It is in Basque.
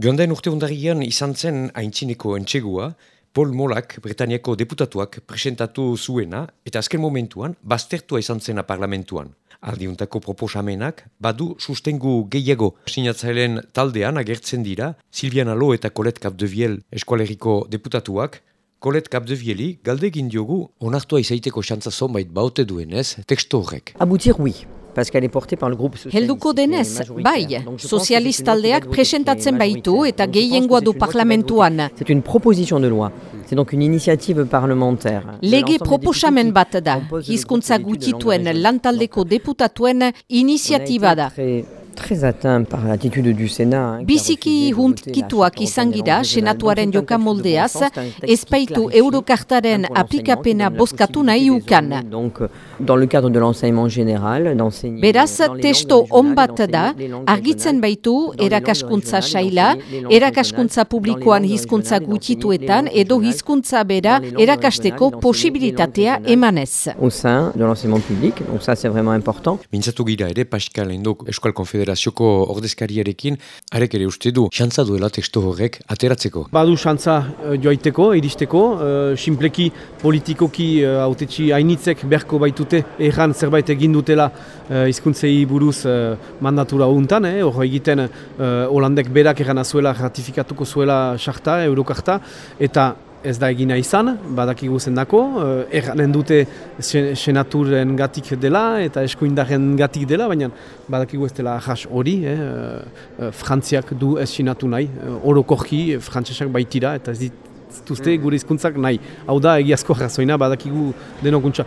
Joandain urte undarian izan zen haintzineko entxegua, Paul Molak, Bretaniako deputatuak, presentatu zuena, eta azken momentuan, baztertua izan zena parlamentuan. Aldiuntako proposamenak, badu sustengu gehiago sinatzailen taldean agertzen dira, Silviana Lo eta Colette Capdeviel eskualeriko deputatuak, Colette Capdevieli galdegin diogu onartua izaiteko xantza zonbait baute duenez, teksto horrek. Aboutir, oui. Helduko denez, bai, sozialistaldeak presentatzen baitu eta gehiengoa du parlamentuan. C'est une proposition de loi. C'est donc une initiative parlementaire. Lege proposamen bat da, hizkuntza gutituen lantaldeko deputatuen iniziatiba da. Très, atteint par l'attitude du Sénat. Biziki huntkituak izan gira senatuaren texte qui espaitu eurokartaren aplikapena bozkatu nahi ukan. dans le cadre de l'enseignement général, d'enseigner Beraz, testo langues on régionales, bat d'enseigner da, argitzen baitu erakaskuntza saila, erakaskuntza publikoan hizkuntza gutituetan edo hizkuntza bera erakasteko posibilitatea emanez. au sein de l'enseignement public. Donc ça, c'est vraiment important. Mintzatu gira ere, Pascal Endok Euskal Konfederazioko ordezkariarekin, arek ere uste du, xantza duela teksto horrek ateratzeko. Badu xantza eh, joaiteko, iristeko, uh, sinpleki politikoki uh, autetxi hainitzek berko baitute erran zerbait egin dutela uh, izkuntzei buruz mandatura untan, eh, hor egiten uh, Holandek berak erran azuela ratifikatuko zuela sarta, eurokarta, eta ez da egina izan, badakigu zendako, uh, erranen dute sen- senaturen gatik dela eta eskuindaren gatik dela, baina badakigu ez dela jas hori, eh, uh, Frantziak du ez sinatu nahi, uh, orokorki frantsesak baitira eta ez dituzte gure hizkuntzak nahi. Hau da egiazko razoina badakigu denokuntza.